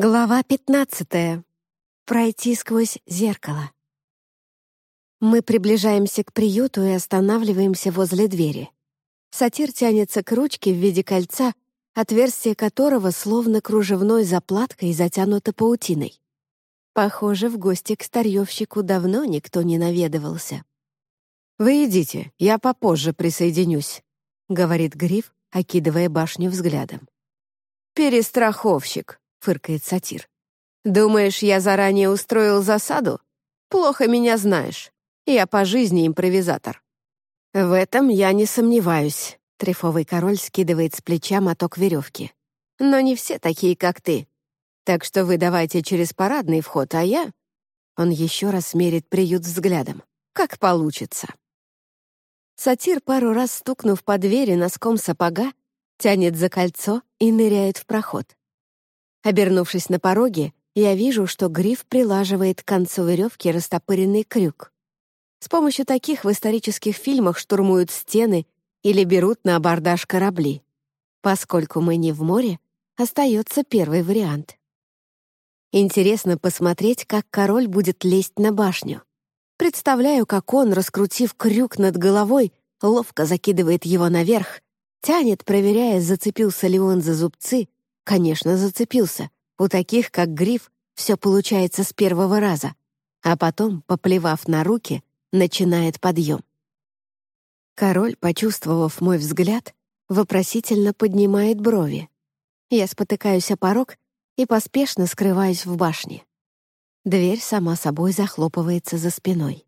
Глава 15. Пройти сквозь зеркало. Мы приближаемся к приюту и останавливаемся возле двери. Сатир тянется к ручке в виде кольца, отверстие которого словно кружевной заплаткой затянуто паутиной. Похоже, в гости к старьевщику давно никто не наведывался. «Вы идите, я попозже присоединюсь», — говорит Гриф, окидывая башню взглядом. «Перестраховщик», — фыркает сатир. «Думаешь, я заранее устроил засаду? Плохо меня знаешь. Я по жизни импровизатор». «В этом я не сомневаюсь», — трефовый король скидывает с плеча моток веревки. «Но не все такие, как ты. Так что вы давайте через парадный вход, а я...» Он еще раз мерит приют взглядом. «Как получится». Сатир, пару раз стукнув по двери носком сапога, тянет за кольцо и ныряет в проход. Обернувшись на пороге, я вижу, что гриф прилаживает к концу веревки растопыренный крюк. С помощью таких в исторических фильмах штурмуют стены или берут на абордаж корабли. Поскольку мы не в море, остается первый вариант. Интересно посмотреть, как король будет лезть на башню. Представляю, как он, раскрутив крюк над головой, ловко закидывает его наверх, тянет, проверяя, зацепился ли он за зубцы, Конечно, зацепился. У таких, как Гриф, все получается с первого раза. А потом, поплевав на руки, начинает подъем. Король, почувствовав мой взгляд, вопросительно поднимает брови. Я спотыкаюсь о порог и поспешно скрываюсь в башне. Дверь сама собой захлопывается за спиной.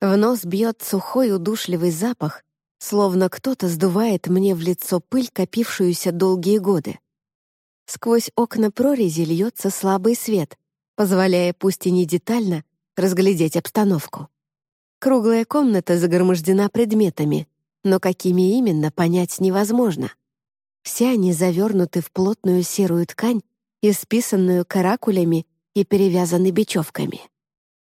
В нос бьет сухой удушливый запах, словно кто-то сдувает мне в лицо пыль, копившуюся долгие годы. Сквозь окна прорези льется слабый свет, позволяя, пусть и не детально, разглядеть обстановку. Круглая комната загромождена предметами, но какими именно, понять невозможно. Все они завернуты в плотную серую ткань, исписанную каракулями и перевязаны бечевками.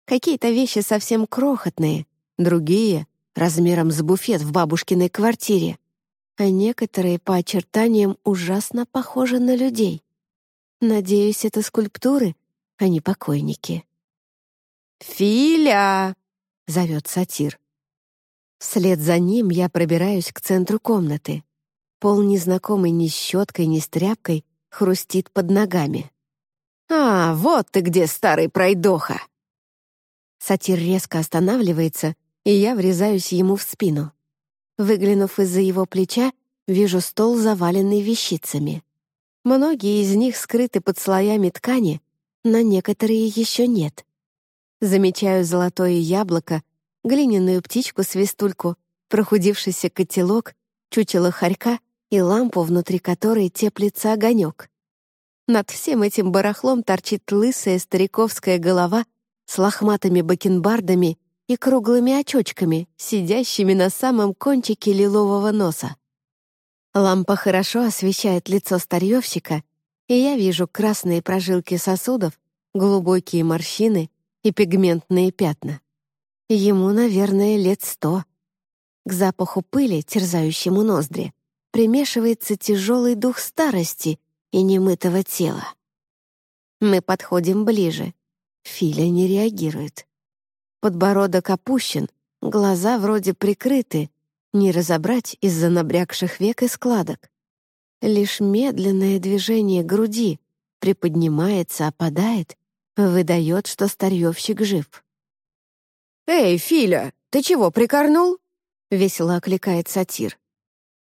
Какие-то вещи совсем крохотные, другие — размером с буфет в бабушкиной квартире, а некоторые по очертаниям ужасно похожи на людей. Надеюсь, это скульптуры, а не покойники. «Филя!» — зовет сатир. Вслед за ним я пробираюсь к центру комнаты. Пол незнакомый ни щеткой, ни стряпкой хрустит под ногами. «А, вот ты где, старый пройдоха!» Сатир резко останавливается, и я врезаюсь ему в спину. Выглянув из-за его плеча, вижу стол, заваленный вещицами. Многие из них скрыты под слоями ткани, но некоторые еще нет. Замечаю золотое яблоко, глиняную птичку-свистульку, прохудившийся котелок, чучело хорька и лампу, внутри которой теплится огонек. Над всем этим барахлом торчит лысая стариковская голова с лохматыми бакенбардами и круглыми очочками, сидящими на самом кончике лилового носа. Лампа хорошо освещает лицо старьевщика, и я вижу красные прожилки сосудов, глубокие морщины и пигментные пятна. Ему, наверное, лет сто. К запаху пыли, терзающему ноздри, примешивается тяжелый дух старости и немытого тела. Мы подходим ближе. Филя не реагирует. Подбородок опущен, глаза вроде прикрыты, не разобрать из-за набрякших век и складок. Лишь медленное движение груди приподнимается, опадает, выдает, что старьевщик жив. «Эй, Филя, ты чего, прикорнул?» — весело окликает сатир.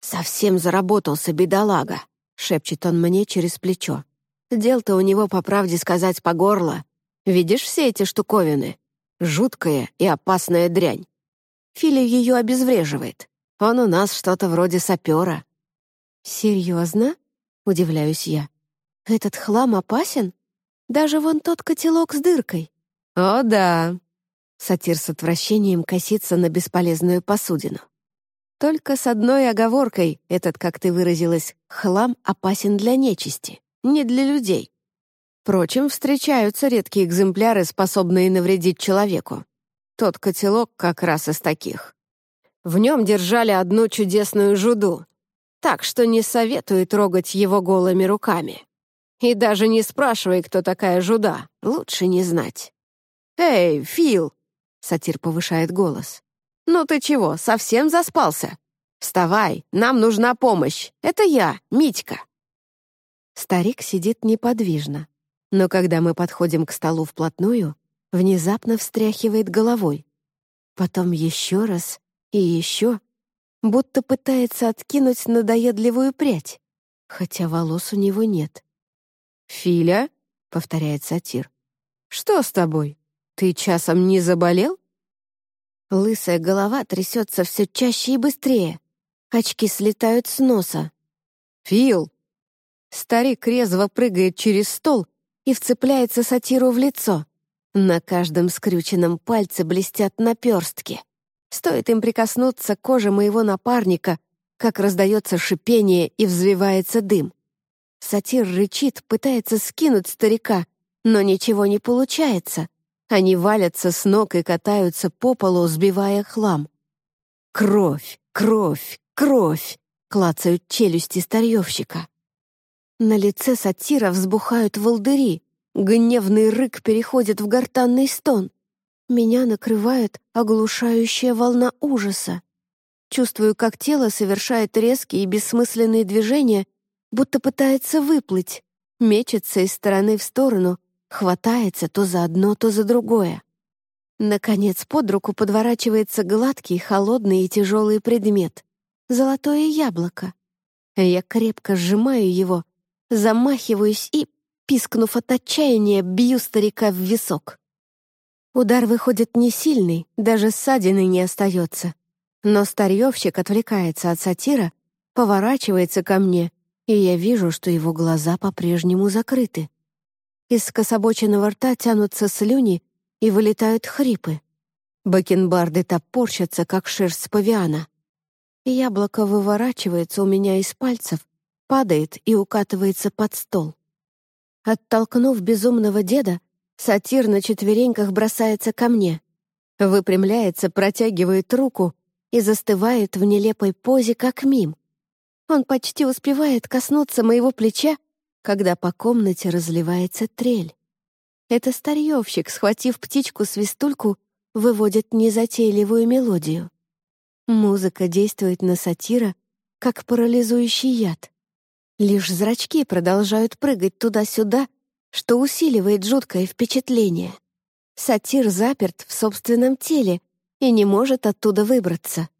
«Совсем заработался, бедолага», — шепчет он мне через плечо. «Дел-то у него, по правде сказать, по горло. Видишь все эти штуковины? Жуткая и опасная дрянь. Филя ее обезвреживает. Он у нас что-то вроде сапера. «Серьезно?» — удивляюсь я. «Этот хлам опасен? Даже вон тот котелок с дыркой». «О, да!» Сатир с отвращением косится на бесполезную посудину. Только с одной оговоркой этот, как ты выразилась, хлам опасен для нечисти, не для людей. Впрочем, встречаются редкие экземпляры, способные навредить человеку. Тот котелок как раз из таких. В нем держали одну чудесную жуду, так что не советую трогать его голыми руками. И даже не спрашивай, кто такая Жуда. Лучше не знать. «Эй, Фил!» — сатир повышает голос. «Ну ты чего, совсем заспался? Вставай, нам нужна помощь. Это я, Митька». Старик сидит неподвижно, но когда мы подходим к столу вплотную, внезапно встряхивает головой. Потом еще раз и еще, будто пытается откинуть надоедливую прядь, хотя волос у него нет. «Филя?» — повторяет сатир. «Что с тобой? Ты часом не заболел?» Лысая голова трясется все чаще и быстрее. Очки слетают с носа. «Фил!» Старик резво прыгает через стол и вцепляется сатиру в лицо. На каждом скрюченном пальце блестят наперстки. Стоит им прикоснуться к коже моего напарника, как раздается шипение и взвивается дым. Сатир рычит, пытается скинуть старика, но ничего не получается. Они валятся с ног и катаются по полу, сбивая хлам. «Кровь! Кровь! Кровь!» — клацают челюсти старьевщика. На лице сатира взбухают волдыри, Гневный рык переходит в гортанный стон. Меня накрывает оглушающая волна ужаса. Чувствую, как тело совершает резкие и бессмысленные движения, будто пытается выплыть, мечется из стороны в сторону, хватается то за одно, то за другое. Наконец под руку подворачивается гладкий, холодный и тяжелый предмет — золотое яблоко. Я крепко сжимаю его, замахиваюсь и пискнув от отчаяния, бью старика в висок. Удар выходит не сильный, даже ссадины не остается. Но старьевщик отвлекается от сатира, поворачивается ко мне, и я вижу, что его глаза по-прежнему закрыты. Из скособоченного рта тянутся слюни и вылетают хрипы. Бакенбарды топорщатся, как шерсть павиана. Яблоко выворачивается у меня из пальцев, падает и укатывается под стол. Оттолкнув безумного деда, сатир на четвереньках бросается ко мне, выпрямляется, протягивает руку и застывает в нелепой позе, как мим. Он почти успевает коснуться моего плеча, когда по комнате разливается трель. Это старьевщик, схватив птичку-свистульку, выводит незатейливую мелодию. Музыка действует на сатира, как парализующий яд. Лишь зрачки продолжают прыгать туда-сюда, что усиливает жуткое впечатление. Сатир заперт в собственном теле и не может оттуда выбраться.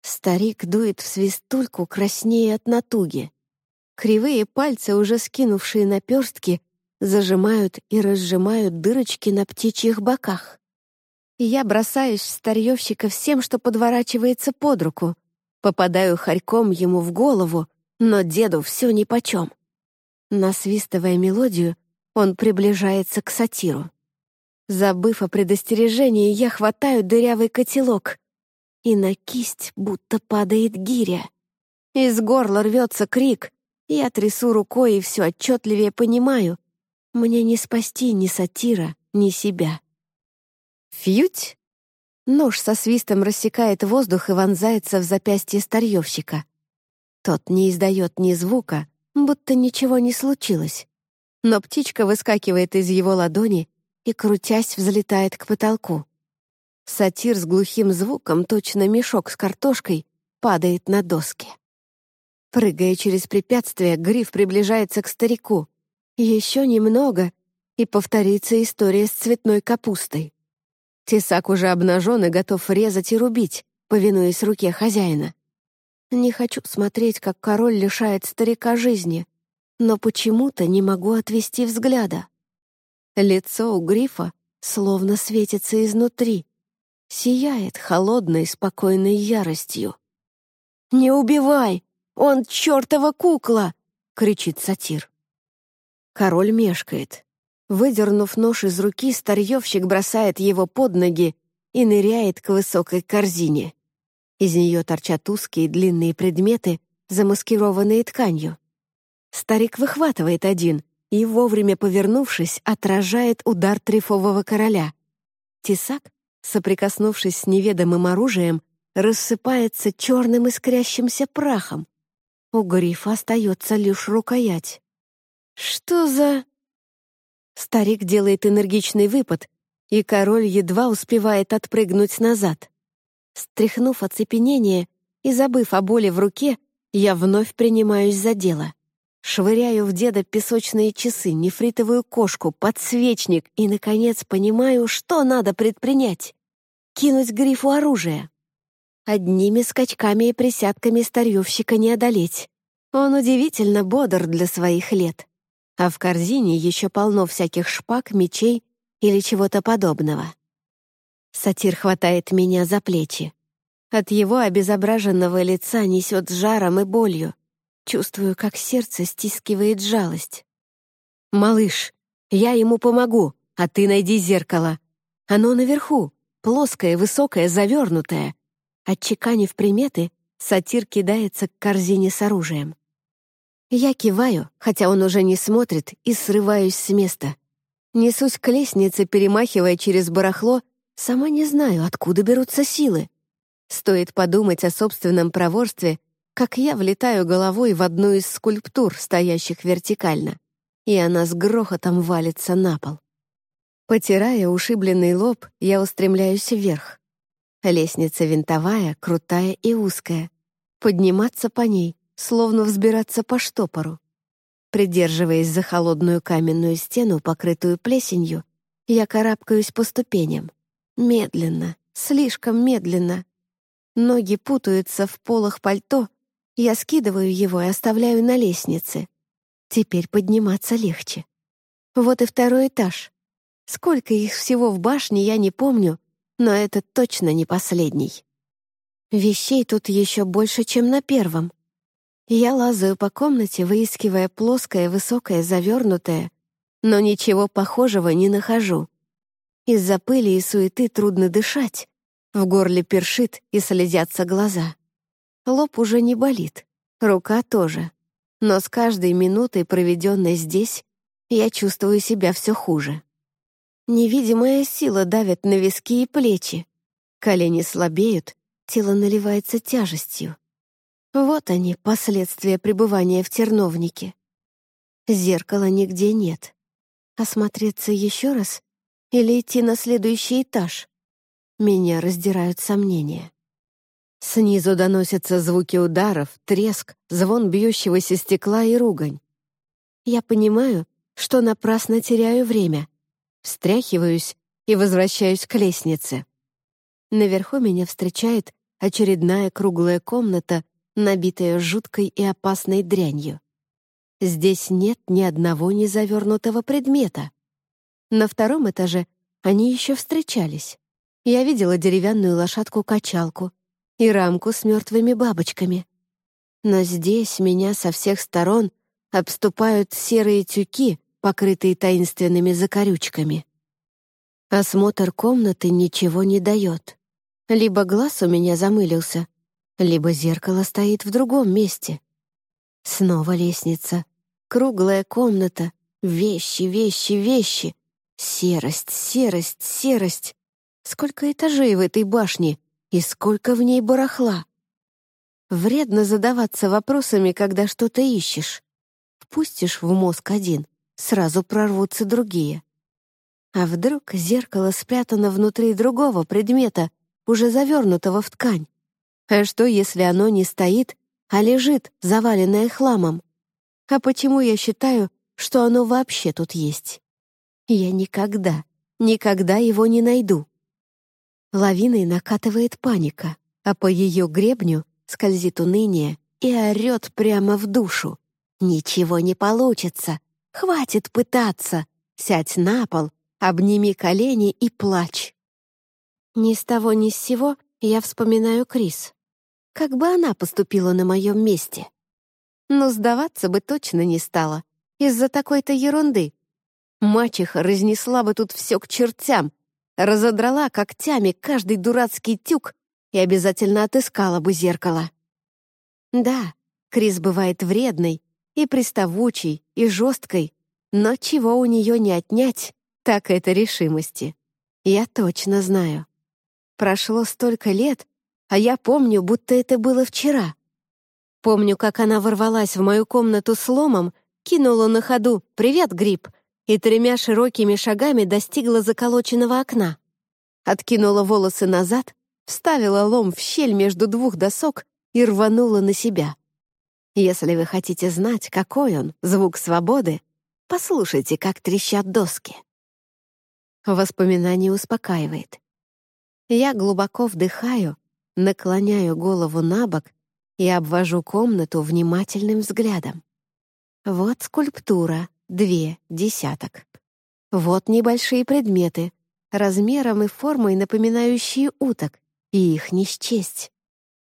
Старик дует в свистульку краснее от натуги. Кривые пальцы, уже скинувшие наперстки, зажимают и разжимают дырочки на птичьих боках. Я бросаюсь в старьевщика всем, что подворачивается под руку, попадаю хорьком ему в голову, но деду все нипочем. Насвистывая мелодию, он приближается к сатиру. Забыв о предостережении, я хватаю дырявый котелок, и на кисть будто падает гиря. Из горла рвется крик, я трясу рукой и все отчетливее понимаю, мне не спасти ни сатира, ни себя. Фьють! Нож со свистом рассекает воздух и вонзается в запястье старьевщика. Тот не издает ни звука, будто ничего не случилось. Но птичка выскакивает из его ладони и, крутясь, взлетает к потолку. Сатир с глухим звуком, точно мешок с картошкой, падает на доски. Прыгая через препятствие, гриф приближается к старику. Еще немного, и повторится история с цветной капустой. Тесак уже обнажен и готов резать и рубить, повинуясь руке хозяина. Не хочу смотреть, как король лишает старика жизни, но почему-то не могу отвести взгляда. Лицо у грифа словно светится изнутри, сияет холодной, спокойной яростью. «Не убивай! Он чертова кукла!» — кричит сатир. Король мешкает. Выдернув нож из руки, старьевщик бросает его под ноги и ныряет к высокой корзине. Из нее торчат узкие длинные предметы, замаскированные тканью. Старик выхватывает один и, вовремя повернувшись, отражает удар трифового короля. Тесак, соприкоснувшись с неведомым оружием, рассыпается черным искрящимся прахом. У грифа остается лишь рукоять. «Что за...» Старик делает энергичный выпад, и король едва успевает отпрыгнуть назад. Стряхнув оцепенение и забыв о боли в руке, я вновь принимаюсь за дело. Швыряю в деда песочные часы, нефритовую кошку, подсвечник и, наконец, понимаю, что надо предпринять. Кинуть грифу оружие. Одними скачками и присядками старьевщика не одолеть. Он удивительно бодр для своих лет. А в корзине еще полно всяких шпаг, мечей или чего-то подобного. Сатир хватает меня за плечи. От его обезображенного лица несет жаром и болью. Чувствую, как сердце стискивает жалость. «Малыш, я ему помогу, а ты найди зеркало. Оно наверху, плоское, высокое, завернутое». Отчеканив приметы, сатир кидается к корзине с оружием. Я киваю, хотя он уже не смотрит, и срываюсь с места. Несусь к лестнице, перемахивая через барахло, сама не знаю, откуда берутся силы. Стоит подумать о собственном проворстве, как я влетаю головой в одну из скульптур, стоящих вертикально, и она с грохотом валится на пол. Потирая ушибленный лоб, я устремляюсь вверх. Лестница винтовая, крутая и узкая. Подниматься по ней, словно взбираться по штопору. Придерживаясь за холодную каменную стену, покрытую плесенью, я карабкаюсь по ступеням. Медленно, слишком медленно. Ноги путаются в полах пальто, я скидываю его и оставляю на лестнице. Теперь подниматься легче. Вот и второй этаж. Сколько их всего в башне, я не помню, но это точно не последний. Вещей тут еще больше, чем на первом. Я лазаю по комнате, выискивая плоское, высокое, завернутое, но ничего похожего не нахожу. Из-за пыли и суеты трудно дышать. В горле першит и слезятся глаза. Лоб уже не болит, рука тоже. Но с каждой минутой, проведенной здесь, я чувствую себя все хуже. Невидимая сила давит на виски и плечи. Колени слабеют, тело наливается тяжестью. Вот они, последствия пребывания в терновнике. Зеркала нигде нет. Осмотреться еще раз или идти на следующий этаж? Меня раздирают сомнения. Снизу доносятся звуки ударов, треск, звон бьющегося стекла и ругань. Я понимаю, что напрасно теряю время. Встряхиваюсь и возвращаюсь к лестнице. Наверху меня встречает очередная круглая комната, набитая жуткой и опасной дрянью. Здесь нет ни одного незавернутого предмета. На втором этаже они еще встречались. Я видела деревянную лошадку-качалку, и рамку с мертвыми бабочками. Но здесь меня со всех сторон обступают серые тюки, покрытые таинственными закорючками. Осмотр комнаты ничего не дает. Либо глаз у меня замылился, либо зеркало стоит в другом месте. Снова лестница, круглая комната, вещи, вещи, вещи. Серость, серость, серость. Сколько этажей в этой башне? И сколько в ней барахла? Вредно задаваться вопросами, когда что-то ищешь. Впустишь в мозг один, сразу прорвутся другие. А вдруг зеркало спрятано внутри другого предмета, уже завернутого в ткань? А что, если оно не стоит, а лежит, заваленное хламом? А почему я считаю, что оно вообще тут есть? Я никогда, никогда его не найду. Лавиной накатывает паника, а по ее гребню скользит уныние и орет прямо в душу. «Ничего не получится! Хватит пытаться! Сядь на пол, обними колени и плачь!» Ни с того ни с сего я вспоминаю Крис. Как бы она поступила на моем месте? Но сдаваться бы точно не стала. Из-за такой-то ерунды. Мачеха разнесла бы тут все к чертям, разодрала когтями каждый дурацкий тюк и обязательно отыскала бы зеркало. Да, Крис бывает вредной и приставучей, и жесткой, но чего у нее не отнять, так это решимости. Я точно знаю. Прошло столько лет, а я помню, будто это было вчера. Помню, как она ворвалась в мою комнату с ломом кинула на ходу «Привет, гриб!» И тремя широкими шагами достигла заколоченного окна. Откинула волосы назад, вставила лом в щель между двух досок и рванула на себя. Если вы хотите знать, какой он, звук свободы, послушайте, как трещат доски. Воспоминание успокаивает. Я глубоко вдыхаю, наклоняю голову на бок и обвожу комнату внимательным взглядом. Вот скульптура, две, десяток. Вот небольшие предметы, размером и формой напоминающие уток, и их не счесть.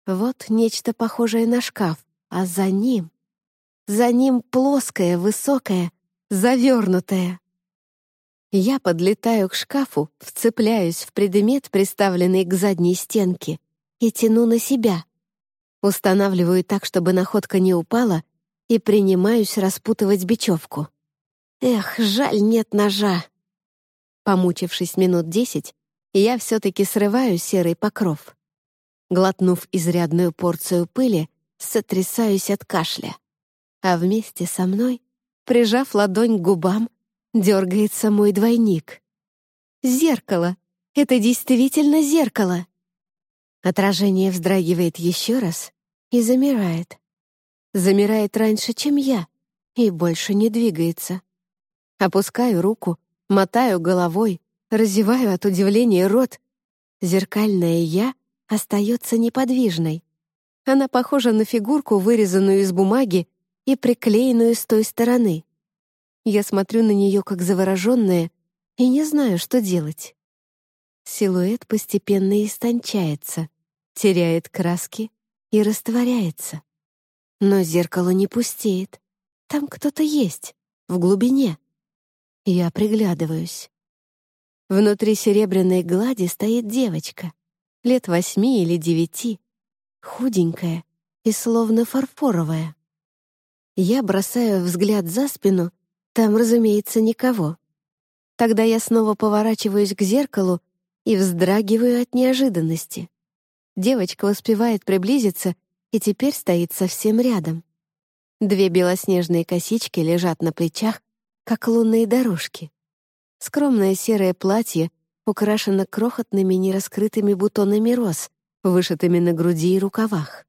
Вот нечто похожее на шкаф, а за ним... За ним плоское, высокое, завернутое. Я подлетаю к шкафу, вцепляюсь в предмет, приставленный к задней стенке, и тяну на себя. Устанавливаю так, чтобы находка не упала, и принимаюсь распутывать бечевку. Эх, жаль, нет ножа. Помучившись минут десять, я все-таки срываю серый покров. Глотнув изрядную порцию пыли, сотрясаюсь от кашля. А вместе со мной, прижав ладонь к губам, дергается мой двойник. Зеркало! Это действительно зеркало! Отражение вздрагивает еще раз и замирает. Замирает раньше, чем я, и больше не двигается. Опускаю руку, мотаю головой, разеваю от удивления рот. Зеркальное «я» остается неподвижной. Она похожа на фигурку, вырезанную из бумаги и приклеенную с той стороны. Я смотрю на нее как завороженная и не знаю, что делать. Силуэт постепенно истончается, теряет краски и растворяется. Но зеркало не пустеет. Там кто-то есть, в глубине. Я приглядываюсь. Внутри серебряной глади стоит девочка, лет восьми или девяти, худенькая и словно фарфоровая. Я бросаю взгляд за спину там, разумеется, никого. Тогда я снова поворачиваюсь к зеркалу и вздрагиваю от неожиданности. Девочка успевает приблизиться и теперь стоит совсем рядом. Две белоснежные косички лежат на плечах, как лунные дорожки. Скромное серое платье украшено крохотными нераскрытыми бутонами роз, вышитыми на груди и рукавах.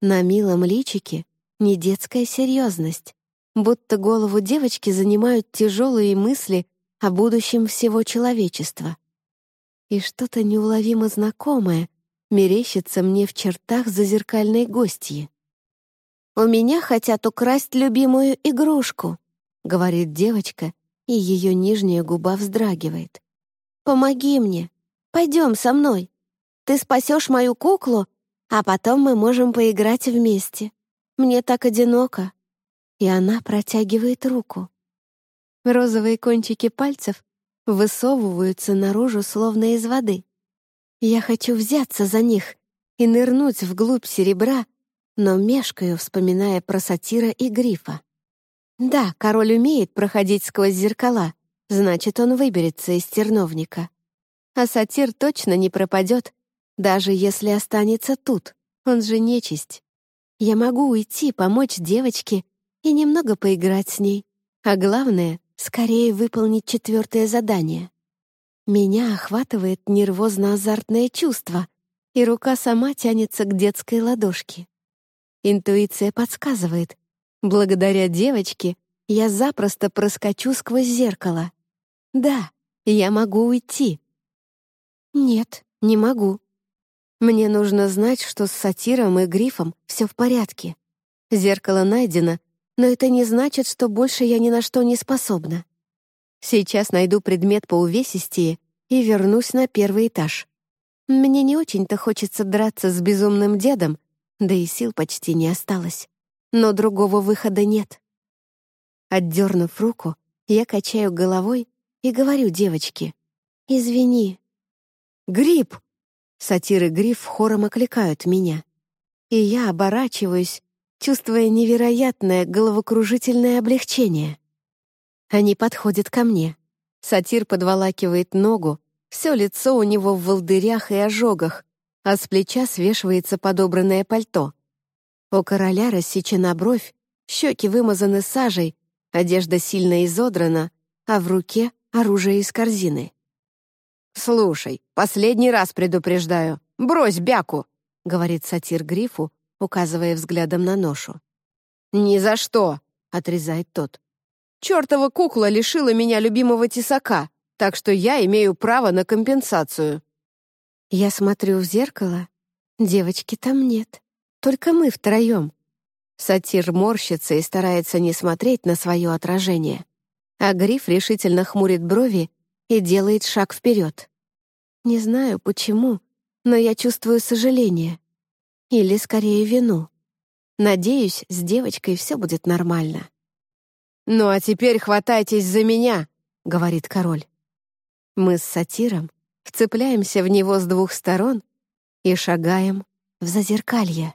На милом личике не детская серьезность, будто голову девочки занимают тяжелые мысли о будущем всего человечества. И что-то неуловимо знакомое мерещится мне в чертах зазеркальной гостьи. «У меня хотят украсть любимую игрушку», — говорит девочка, и ее нижняя губа вздрагивает. «Помоги мне, пойдем со мной. Ты спасешь мою куклу, а потом мы можем поиграть вместе. Мне так одиноко» и она протягивает руку. Розовые кончики пальцев высовываются наружу, словно из воды. Я хочу взяться за них и нырнуть вглубь серебра, но мешкаю, вспоминая про сатира и грифа. Да, король умеет проходить сквозь зеркала, значит, он выберется из терновника. А сатир точно не пропадет, даже если останется тут, он же нечисть. Я могу уйти, помочь девочке и немного поиграть с ней. А главное — скорее выполнить четвертое задание. Меня охватывает нервозно-азартное чувство, и рука сама тянется к детской ладошке. Интуиция подсказывает. Благодаря девочке я запросто проскочу сквозь зеркало. Да, я могу уйти. Нет, не могу. Мне нужно знать, что с сатиром и грифом все в порядке. Зеркало найдено, но это не значит, что больше я ни на что не способна. Сейчас найду предмет по увесистее и вернусь на первый этаж. Мне не очень-то хочется драться с безумным дедом, да и сил почти не осталось. Но другого выхода нет. Отдернув руку, я качаю головой и говорю девочке, «Извини». «Гриб!» Сатир и Гриф хором окликают меня. И я оборачиваюсь, чувствуя невероятное головокружительное облегчение. Они подходят ко мне. Сатир подволакивает ногу, все лицо у него в волдырях и ожогах, а с плеча свешивается подобранное пальто. У короля рассечена бровь, щеки вымазаны сажей, Одежда сильно изодрана, а в руке — оружие из корзины. «Слушай, последний раз предупреждаю. Брось бяку!» — говорит сатир Грифу, указывая взглядом на ношу. «Ни за что!» — отрезает тот. «Чёртова кукла лишила меня любимого тесака, так что я имею право на компенсацию». Я смотрю в зеркало. Девочки там нет. Только мы втроем. Сатир морщится и старается не смотреть на свое отражение. А Гриф решительно хмурит брови и делает шаг вперед. Не знаю, почему, но я чувствую сожаление. Или, скорее, вину. Надеюсь, с девочкой все будет нормально. «Ну а теперь хватайтесь за меня», — говорит король. Мы с сатиром вцепляемся в него с двух сторон и шагаем в зазеркалье.